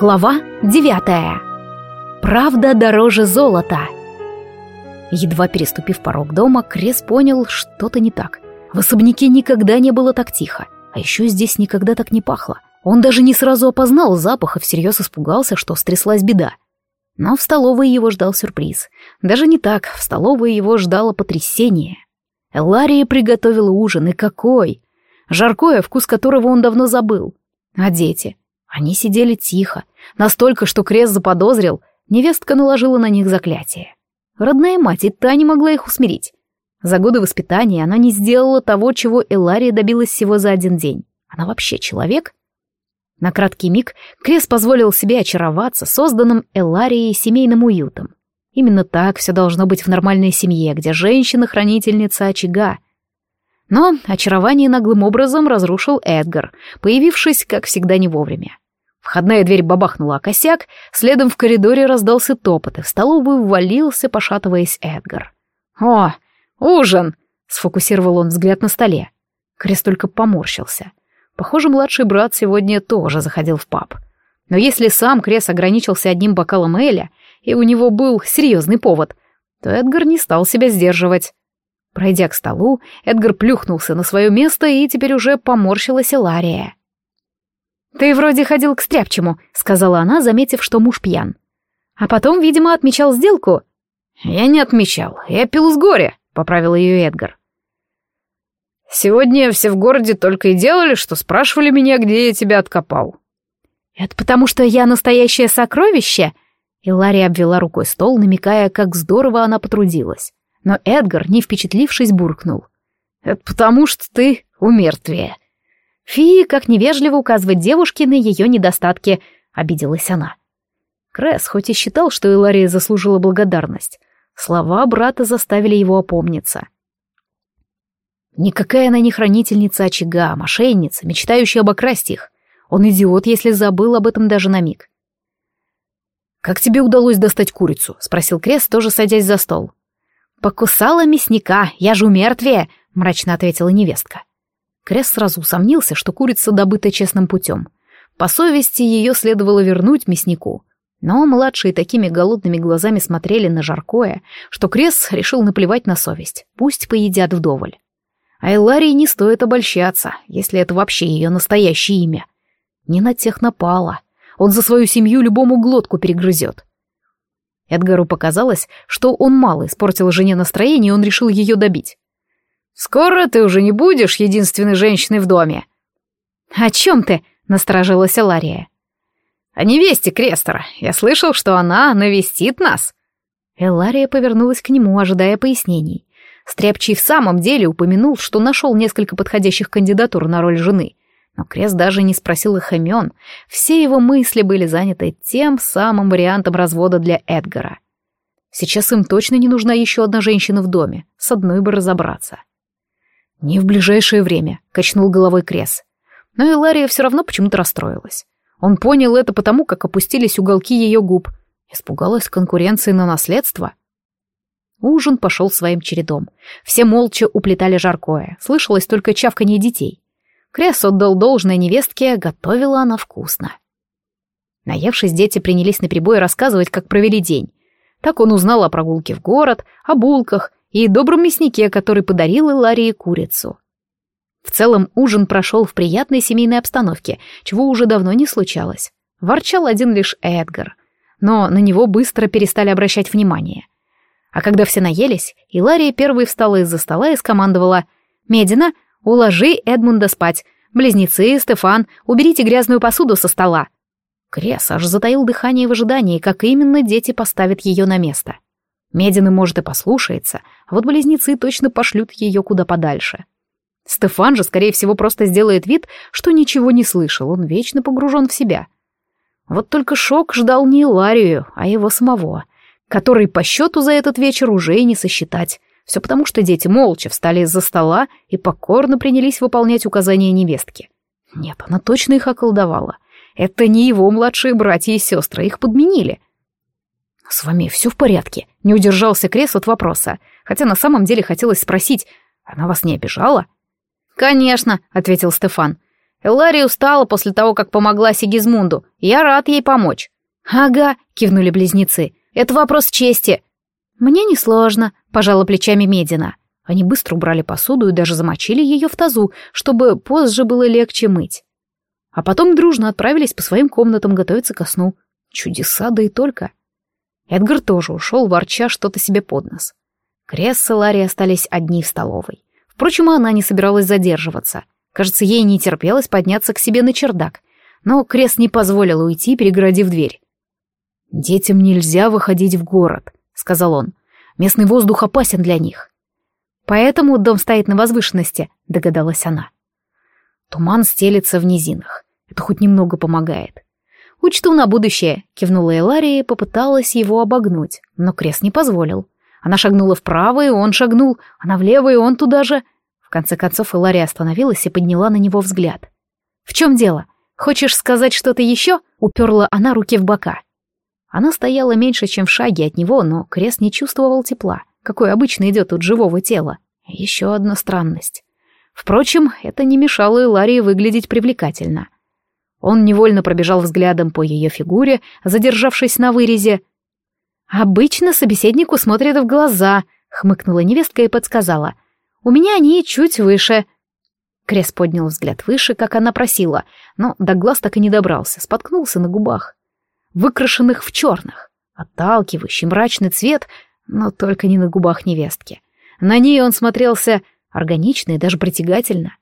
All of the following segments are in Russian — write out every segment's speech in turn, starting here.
Глава девятая. Правда дороже золота. Едва переступив порог дома, Крес понял, что-то не так. В особняке никогда не было так тихо, а еще здесь никогда так не пахло. Он даже не сразу опознал запах и всерьез испугался, что стряслась беда. Но в столовой его ждал сюрприз. Даже не так, в столовой его ждало потрясение. Элария приготовила ужин, и какой! Жаркое, вкус которого он давно забыл. А дети? Они сидели тихо, настолько, что Крес заподозрил, невестка наложила на них заклятие. Родная мать и та не могла их усмирить. За годы воспитания она не сделала того, чего Элария добилась всего за один день. Она вообще человек? На краткий миг Крес позволил себе очароваться созданным Эларией семейным уютом. Именно так все должно быть в нормальной семье, где женщина-хранительница очага. Но очарование наглым образом разрушил Эдгар, появившись, как всегда, не вовремя. Входная дверь бабахнула о косяк, следом в коридоре раздался топот, и в столовую ввалился, пошатываясь Эдгар. «О, ужин!» — сфокусировал он взгляд на столе. Крест только поморщился. Похоже, младший брат сегодня тоже заходил в паб. Но если сам Крес ограничился одним бокалом Эля, и у него был серьезный повод, то Эдгар не стал себя сдерживать. Пройдя к столу, Эдгар плюхнулся на свое место, и теперь уже поморщилась Лария. «Ты вроде ходил к стряпчему», — сказала она, заметив, что муж пьян. «А потом, видимо, отмечал сделку». «Я не отмечал, я пил с горя», — поправил ее Эдгар. «Сегодня все в городе только и делали, что спрашивали меня, где я тебя откопал». «Это потому, что я настоящее сокровище?» И Ларри обвела рукой стол, намекая, как здорово она потрудилась. Но Эдгар, не впечатлившись, буркнул. «Это потому, что ты умертвее». Фи, как невежливо указывать девушке на ее недостатки, обиделась она. Кресс хоть и считал, что Илария заслужила благодарность, слова брата заставили его опомниться. Никакая она не хранительница очага, мошенница, мечтающая обокрасть их. Он идиот, если забыл об этом даже на миг. «Как тебе удалось достать курицу?» — спросил Кресс, тоже садясь за стол. «Покусала мясника, я же умертвее», — мрачно ответила невестка. Крес сразу усомнился, что курица добыта честным путем. По совести ее следовало вернуть мяснику. Но младшие такими голодными глазами смотрели на жаркое, что Крес решил наплевать на совесть. Пусть поедят вдоволь. А Эларии не стоит обольщаться, если это вообще ее настоящее имя. Не на тех напала. Он за свою семью любому глотку перегрызет. Эдгару показалось, что он мало испортил жене настроение, и он решил ее добить. Скоро ты уже не будешь единственной женщиной в доме. О чем ты? Насторожилась Лария. О невесте Крестора. Я слышал, что она навестит нас. Элария повернулась к нему, ожидая пояснений. Стряпчий в самом деле упомянул, что нашел несколько подходящих кандидатур на роль жены. Но Крест даже не спросил их имен. Все его мысли были заняты тем самым вариантом развода для Эдгара. Сейчас им точно не нужна еще одна женщина в доме. С одной бы разобраться. «Не в ближайшее время», — качнул головой Крес. Но Илария все равно почему-то расстроилась. Он понял это потому, как опустились уголки ее губ. Испугалась конкуренции на наследство. Ужин пошел своим чередом. Все молча уплетали жаркое. Слышалось только чавканье детей. Крес отдал должное невестке, готовила она вкусно. Наевшись, дети принялись наперебой рассказывать, как провели день. Так он узнал о прогулке в город, о булках и добром мяснике, который подарил Иларии курицу. В целом ужин прошел в приятной семейной обстановке, чего уже давно не случалось. Ворчал один лишь Эдгар, но на него быстро перестали обращать внимание. А когда все наелись, Илария первой встала из-за стола и скомандовала «Медина, уложи Эдмунда спать. Близнецы, Стефан, уберите грязную посуду со стола». Крес аж затаил дыхание в ожидании, как именно дети поставят ее на место. Медины, может, и послушается, а вот близнецы точно пошлют ее куда подальше. Стефан же, скорее всего, просто сделает вид, что ничего не слышал, он вечно погружен в себя. Вот только шок ждал не Иларию, а его самого, который по счету за этот вечер уже и не сосчитать. Все потому, что дети молча встали из-за стола и покорно принялись выполнять указания невестки. Нет, она точно их околдовала. Это не его младшие братья и сестры, их подменили — «С вами все в порядке?» — не удержался Крес от вопроса, хотя на самом деле хотелось спросить, она вас не обижала? «Конечно», — ответил Стефан. Элария устала после того, как помогла Сигизмунду. Я рад ей помочь». «Ага», — кивнули близнецы. «Это вопрос чести». «Мне несложно», — пожала плечами Медина. Они быстро убрали посуду и даже замочили ее в тазу, чтобы позже было легче мыть. А потом дружно отправились по своим комнатам готовиться ко сну. Чудеса, да и только. Эдгар тоже ушел, ворча что-то себе под нос. Кресс и Ларри остались одни в столовой. Впрочем, она не собиралась задерживаться. Кажется, ей не терпелось подняться к себе на чердак. Но Кресс не позволил уйти, перегородив дверь. «Детям нельзя выходить в город», — сказал он. «Местный воздух опасен для них». «Поэтому дом стоит на возвышенности», — догадалась она. Туман стелится в низинах. Это хоть немного помогает. «Учту на будущее», — кивнула Элария и попыталась его обогнуть, но Крест не позволил. Она шагнула вправо, и он шагнул, она влево, и он туда же. В конце концов Элария остановилась и подняла на него взгляд. «В чем дело? Хочешь сказать что-то еще?» — уперла она руки в бока. Она стояла меньше, чем в шаге от него, но крест не чувствовал тепла, какой обычно идет от живого тела. Еще одна странность. Впрочем, это не мешало Иларии выглядеть привлекательно. Он невольно пробежал взглядом по ее фигуре, задержавшись на вырезе. «Обычно собеседнику смотрят в глаза», — хмыкнула невестка и подсказала. «У меня они чуть выше». Крес поднял взгляд выше, как она просила, но до глаз так и не добрался, споткнулся на губах выкрашенных в черных. Отталкивающий мрачный цвет, но только не на губах невестки. На ней он смотрелся органично и даже притягательно.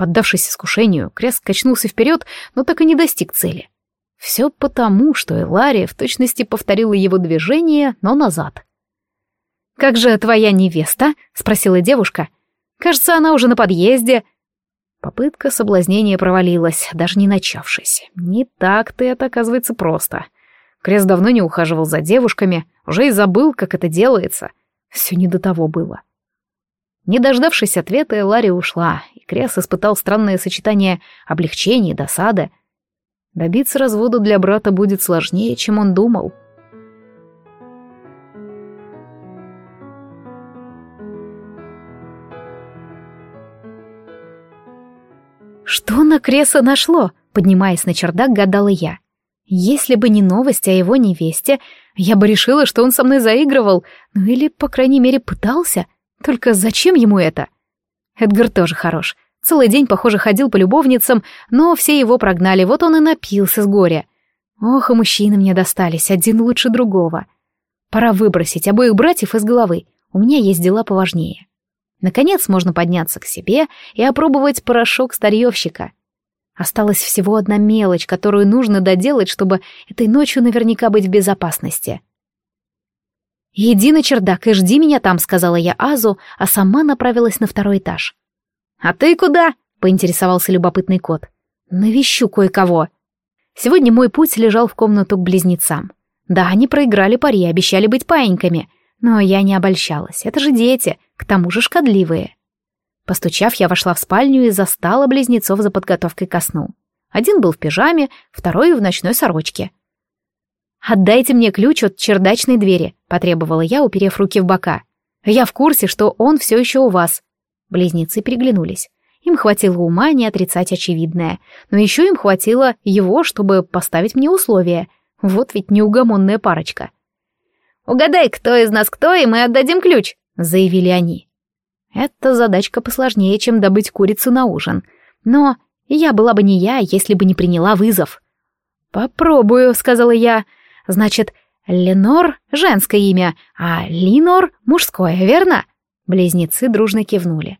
Поддавшись искушению, Крест качнулся вперед, но так и не достиг цели. Все потому, что Элария в точности повторила его движение, но назад. «Как же твоя невеста?» — спросила девушка. «Кажется, она уже на подъезде». Попытка соблазнения провалилась, даже не начавшись. Не так-то это, оказывается, просто. Крест давно не ухаживал за девушками, уже и забыл, как это делается. Все не до того было. Не дождавшись ответа, Ларри ушла, и Крес испытал странное сочетание облегчения и досады. Добиться развода для брата будет сложнее, чем он думал. — Что на Креса нашло? Поднимаясь на чердак, гадала я. Если бы не новость о его невесте, я бы решила, что он со мной заигрывал, ну или, по крайней мере, пытался. Только зачем ему это? Эдгар тоже хорош. Целый день, похоже, ходил по любовницам, но все его прогнали, вот он и напился с горя. Ох, и мужчины мне достались, один лучше другого. Пора выбросить обоих братьев из головы, у меня есть дела поважнее. Наконец можно подняться к себе и опробовать порошок старьевщика. Осталась всего одна мелочь, которую нужно доделать, чтобы этой ночью наверняка быть в безопасности. «Иди на чердак и жди меня там», — сказала я Азу, а сама направилась на второй этаж. «А ты куда?» — поинтересовался любопытный кот. «Навещу кое-кого». Сегодня мой путь лежал в комнату к близнецам. Да, они проиграли пари, обещали быть паиньками — но я не обольщалась, это же дети, к тому же шкодливые. Постучав, я вошла в спальню и застала близнецов за подготовкой ко сну. Один был в пижаме, второй в ночной сорочке. «Отдайте мне ключ от чердачной двери», — потребовала я, уперев руки в бока. «Я в курсе, что он все еще у вас». Близнецы переглянулись. Им хватило ума не отрицать очевидное, но еще им хватило его, чтобы поставить мне условия. Вот ведь неугомонная парочка. «Угадай, кто из нас кто, и мы отдадим ключ», — заявили они. Это задачка посложнее, чем добыть курицу на ужин. Но я была бы не я, если бы не приняла вызов. «Попробую», — сказала я. «Значит, Ленор — женское имя, а Линор — мужское, верно?» Близнецы дружно кивнули.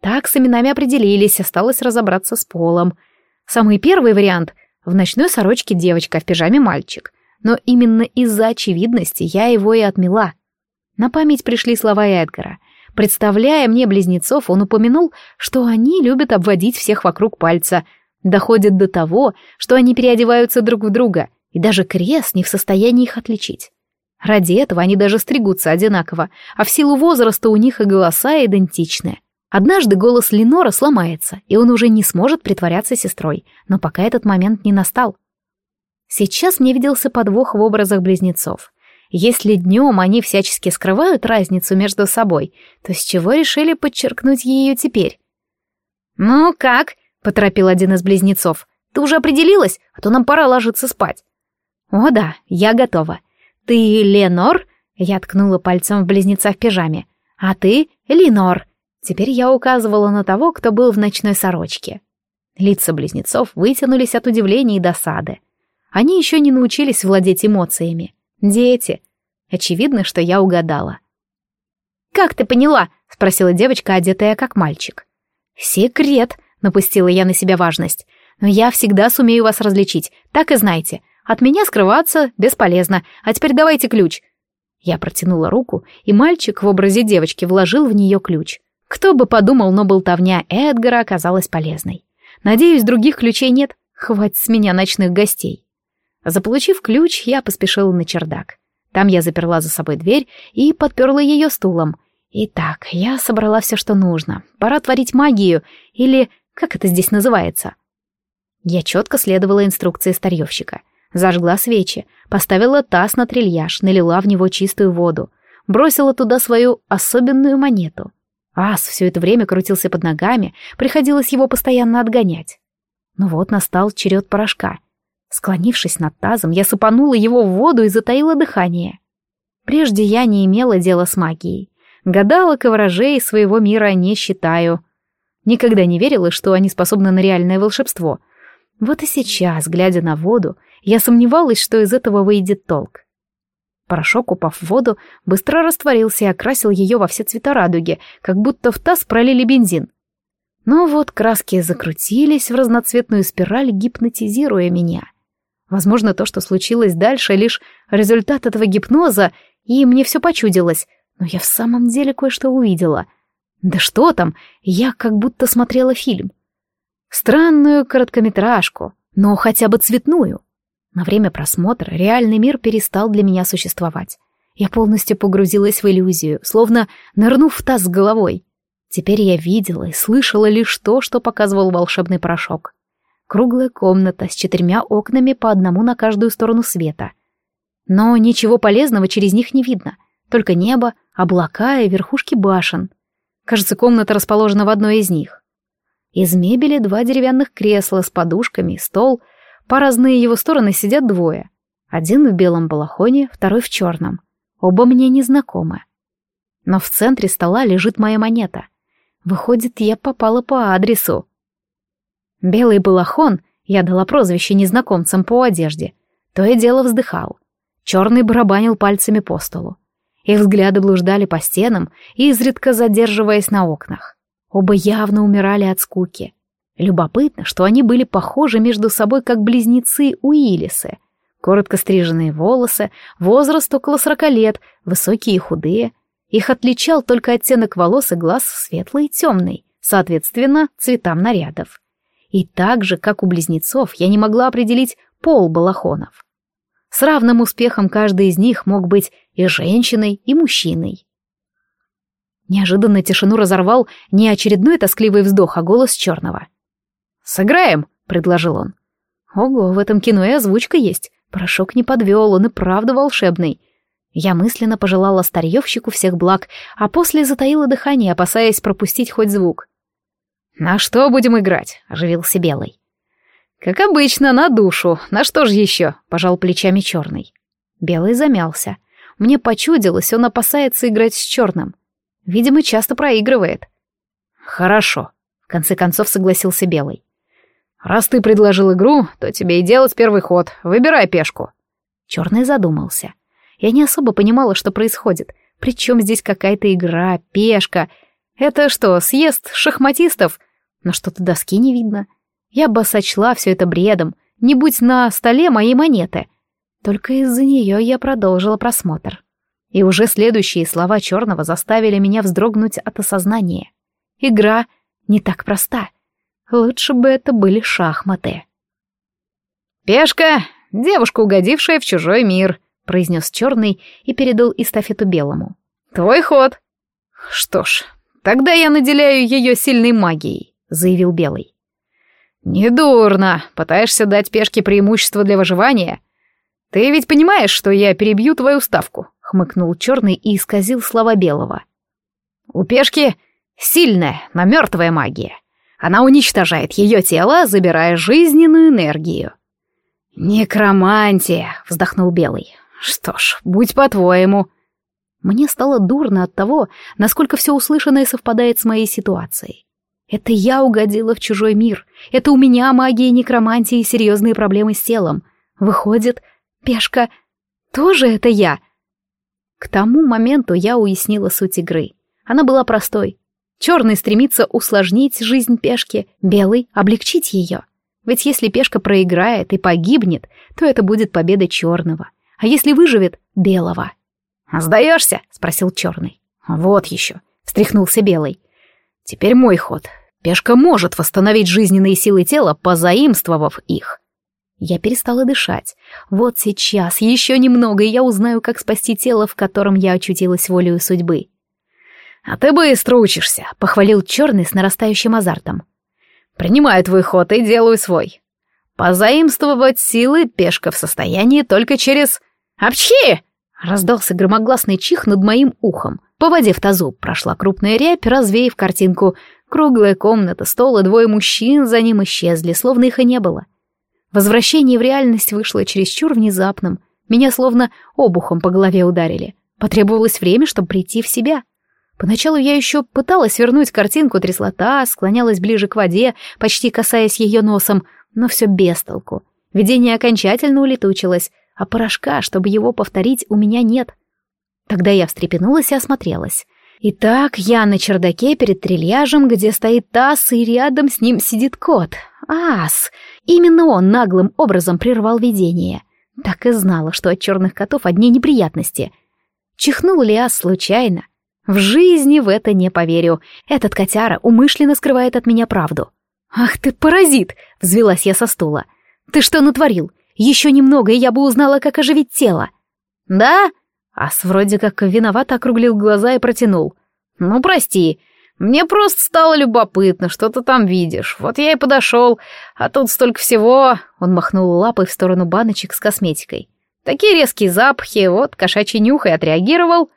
Так с именами определились, осталось разобраться с полом. Самый первый вариант — в ночной сорочке девочка, в пижаме мальчик но именно из-за очевидности я его и отмела. На память пришли слова Эдгара. Представляя мне близнецов, он упомянул, что они любят обводить всех вокруг пальца. Доходит до того, что они переодеваются друг в друга, и даже крест не в состоянии их отличить. Ради этого они даже стригутся одинаково, а в силу возраста у них и голоса идентичны. Однажды голос Ленора сломается, и он уже не сможет притворяться сестрой, но пока этот момент не настал. Сейчас мне виделся подвох в образах близнецов. Если днем они всячески скрывают разницу между собой, то с чего решили подчеркнуть ее теперь? «Ну как?» —— поторопил один из близнецов. «Ты уже определилась? А то нам пора ложиться спать». «О да, я готова. Ты Ленор?» Я ткнула пальцем в близнеца в пижаме. «А ты Линор?» Теперь я указывала на того, кто был в ночной сорочке. Лица близнецов вытянулись от удивления и досады. Они еще не научились владеть эмоциями. Дети. Очевидно, что я угадала. «Как ты поняла?» — спросила девочка, одетая как мальчик. «Секрет», — напустила я на себя важность. «Но я всегда сумею вас различить, так и знайте. От меня скрываться бесполезно, а теперь давайте ключ». Я протянула руку, и мальчик в образе девочки вложил в нее ключ. Кто бы подумал, но болтовня Эдгара оказалась полезной. Надеюсь, других ключей нет. Хватит с меня ночных гостей. Заполучив ключ, я поспешила на чердак. Там я заперла за собой дверь и подперла ее стулом. Итак, я собрала все, что нужно. Пора творить магию, или как это здесь называется? Я четко следовала инструкции старьевщика. Зажгла свечи, поставила таз на трильяж, налила в него чистую воду, бросила туда свою особенную монету — Ас все это время крутился под ногами, приходилось его постоянно отгонять. Ну вот настал черед порошка. Склонившись над тазом, я сыпанула его в воду и затаила дыхание. Прежде я не имела дела с магией. Гадалок и ворожей своего мира не считаю. Никогда не верила, что они способны на реальное волшебство. Вот и сейчас, глядя на воду, я сомневалась, что из этого выйдет толк. Порошок, упав в воду, быстро растворился и окрасил ее во все цвета радуги, как будто в таз пролили бензин. Но вот краски закрутились в разноцветную спираль, гипнотизируя меня. Возможно, то, что случилось дальше, лишь результат этого гипноза, и мне все почудилось, но я в самом деле кое-что увидела. Да что там, я как будто смотрела фильм. Странную короткометражку, но хотя бы цветную. На время просмотра реальный мир перестал для меня существовать. Я полностью погрузилась в иллюзию, словно нырнув в таз с головой. Теперь я видела и слышала лишь то, что показывал волшебный порошок. Круглая комната с четырьмя окнами по одному на каждую сторону света. Но ничего полезного через них не видно, только небо, облака и верхушки башен. Кажется, комната расположена в одной из них. Из мебели два деревянных кресла с подушками, стол — по разные его стороны сидят двое. Один в белом балахоне, второй в черном. Оба мне незнакомы. Но в центре стола лежит моя монета. Выходит, я попала по адресу. Белый балахон, я дала прозвище незнакомцам по одежде, то и дело вздыхал. Черный барабанил пальцами по столу. Их взгляды блуждали по стенам, изредка задерживаясь на окнах. Оба явно умирали от скуки. Любопытно, что они были похожи между собой как близнецы Уиллисы. Коротко стриженные волосы, возраст около сорока лет, высокие и худые. Их отличал только оттенок волос и глаз светлый и темный, соответственно, цветам нарядов. И так же, как у близнецов, я не могла определить пол балахонов. С равным успехом каждый из них мог быть и женщиной, и мужчиной. Неожиданно тишину разорвал не очередной тоскливый вздох, а голос черного. «Сыграем», — предложил он. «Ого, в этом кино и озвучка есть. Порошок не подвел, он и правда волшебный». Я мысленно пожелала старьевщику всех благ, а после затаила дыхание, опасаясь пропустить хоть звук. «На что будем играть?» — оживился Белый. «Как обычно, на душу. На что же еще?» — пожал плечами черный. Белый замялся. Мне почудилось, он опасается играть с черным. Видимо, часто проигрывает. «Хорошо», — в конце концов согласился Белый. «Раз ты предложил игру, то тебе и делать первый ход. Выбирай пешку». Черный задумался. Я не особо понимала, что происходит. Причем здесь какая-то игра, пешка. Это что, съезд шахматистов? Но что-то доски не видно. Я бы сочла все это бредом, не будь на столе моей монеты. Только из-за нее я продолжила просмотр. И уже следующие слова черного заставили меня вздрогнуть от осознания. Игра не так проста — Лучше бы это были шахматы. «Пешка — девушка, угодившая в чужой мир», — произнес черный и передал эстафету белому. «Твой ход». «Что ж, тогда я наделяю ее сильной магией», — заявил белый. «Недурно. Пытаешься дать пешке преимущество для выживания? Ты ведь понимаешь, что я перебью твою ставку?» — хмыкнул черный и исказил слова белого. «У пешки сильная, но мертвая магия. Она уничтожает ее тело, забирая жизненную энергию. «Некромантия», — вздохнул Белый. «Что ж, будь по-твоему». Мне стало дурно от того, насколько все услышанное совпадает с моей ситуацией. Это я угодила в чужой мир. Это у меня магия некромантии и серьезные проблемы с телом. Выходит, пешка тоже это я. К тому моменту я уяснила суть игры. Она была простой. Черный стремится усложнить жизнь пешки, белый — облегчить ее. Ведь если пешка проиграет и погибнет, то это будет победа черного. А если выживет — белого. «Сдаешься?» — спросил черный. «Вот еще», — встряхнулся белый. «Теперь мой ход. Пешка может восстановить жизненные силы тела, позаимствовав их. Я перестала дышать. Вот сейчас, еще немного, и я узнаю, как спасти тело, в котором я очутилась волею судьбы. «А ты быстро учишься», — похвалил черный с нарастающим азартом. «Принимаю твой ход и делаю свой. Позаимствовать силы пешка в состоянии только через... Апчхи!» Раздался громогласный чих над моим ухом. По воде в тазу прошла крупная рябь, развеяв картинку. Круглая комната, стол и двое мужчин за ним исчезли, словно их и не было. Возвращение в реальность вышло чересчур внезапным. Меня словно обухом по голове ударили. Потребовалось время, чтобы прийти в себя. Поначалу я еще пыталась вернуть картинку, трясла таз, склонялась ближе к воде, почти касаясь ее носом, но все без толку. Видение окончательно улетучилось, а порошка, чтобы его повторить, у меня нет. Тогда я встрепенулась и осмотрелась. Итак, я на чердаке перед трильяжем, где стоит таз, и рядом с ним сидит кот. Ас! Именно он наглым образом прервал видение. Так и знала, что от черных котов одни неприятности. Чихнул ли Ас случайно? В жизни в это не поверю. Этот котяра умышленно скрывает от меня правду. «Ах ты, паразит!» — взвелась я со стула. «Ты что натворил? Еще немного, и я бы узнала, как оживить тело». «Да?» Ас вроде как виновато округлил глаза и протянул. «Ну, прости, мне просто стало любопытно, что ты там видишь. Вот я и подошел, а тут столько всего...» Он махнул лапой в сторону баночек с косметикой. «Такие резкие запахи, вот кошачий нюх и отреагировал».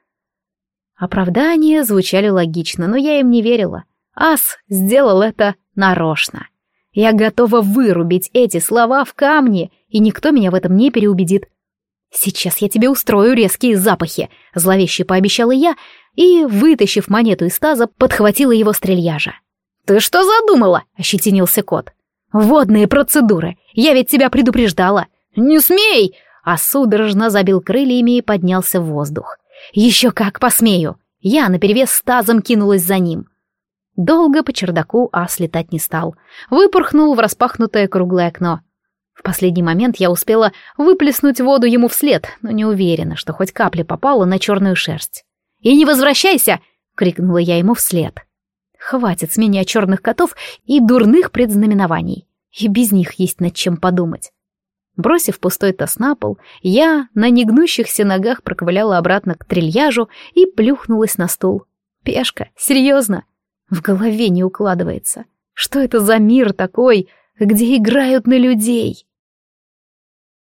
Оправдания звучали логично, но я им не верила. Ас сделал это нарочно. Я готова вырубить эти слова в камне, и никто меня в этом не переубедит. «Сейчас я тебе устрою резкие запахи», — зловеще пообещала я, и, вытащив монету из таза, подхватила его стрельяжа. «Ты что задумала?» — ощетинился кот. «Водные процедуры! Я ведь тебя предупреждала!» «Не смей!» А судорожно забил крыльями и поднялся в воздух. «Еще как посмею!» Я наперевес с тазом кинулась за ним. Долго по чердаку ас летать не стал. Выпорхнул в распахнутое круглое окно. В последний момент я успела выплеснуть воду ему вслед, но не уверена, что хоть капля попала на черную шерсть. «И не возвращайся!» — крикнула я ему вслед. «Хватит с меня черных котов и дурных предзнаменований. И без них есть над чем подумать». Бросив пустой таз на пол, я на негнущихся ногах проковыляла обратно к трильяжу и плюхнулась на стул. Пешка, серьезно? В голове не укладывается. Что это за мир такой, где играют на людей?